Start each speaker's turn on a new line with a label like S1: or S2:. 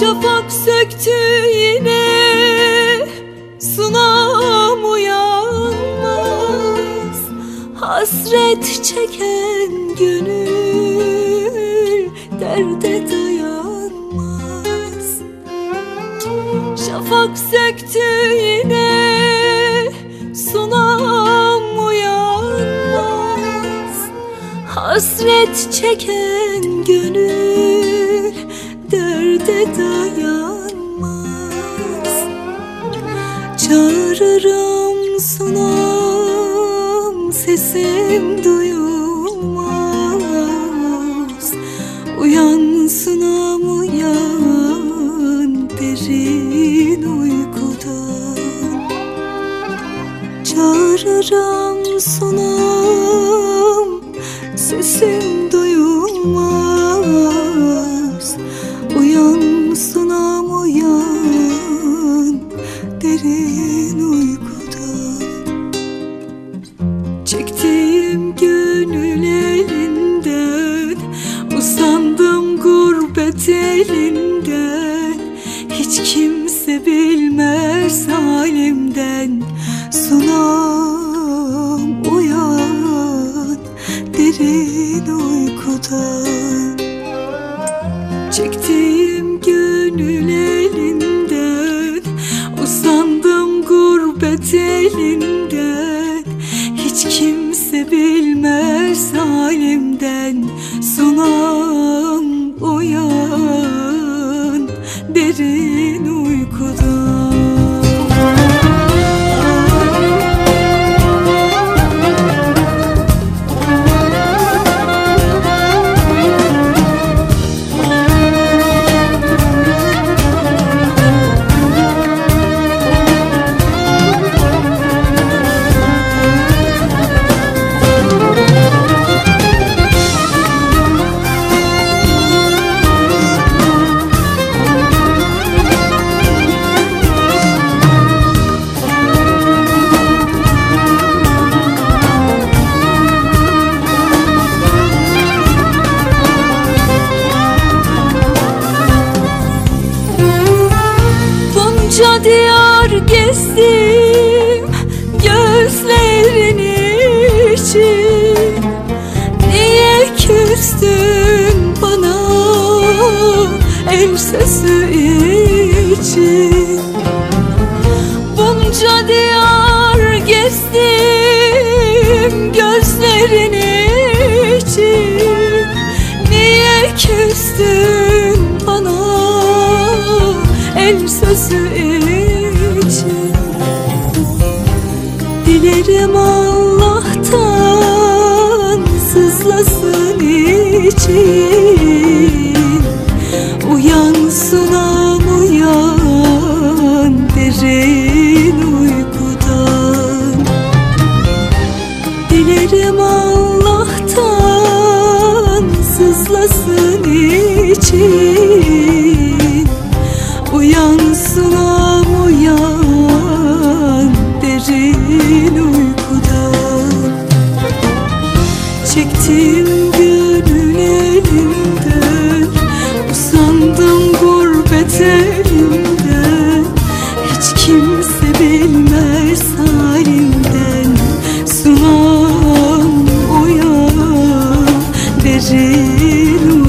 S1: Şafak söktü yine Sunam uyanmaz. Hasret çeken gönül Derde dayanmaz. Şafak söktü yine Sunam uyanmaz. Hasret çeken gönül derde dayanmaz. Çağırırım sunam sesim duyulmaz derin uykudan Çektiğim gönül elinden Usandım gurbet elinden Hiç kimse bilmez halimden. Sunam gurbet elinden Hiç kimse bilmez halimden Bunca diyar gezdim gözlerin için Niye küstün bana el sesi için? Bunca diyar derin uykudan Çektim gönül elimden Usandım gurbet elimden. Hiç kimse bilmez halimden Sunam uyan derin